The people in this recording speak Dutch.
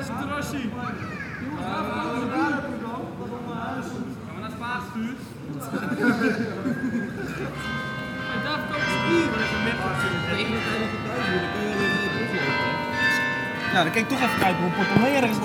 is een terrasje. Jongens, waar is dan? Dat huis. Gaan we naar het stuurt? En daar dan kijk ik toch even kijken hoe portemonnee ergens